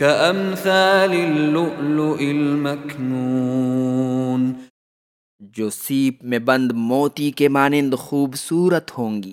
كأمثال اللؤلؤ المكنون۔ جو سیپ میں بند موتی کے مانند خوبصورت ہوں گی۔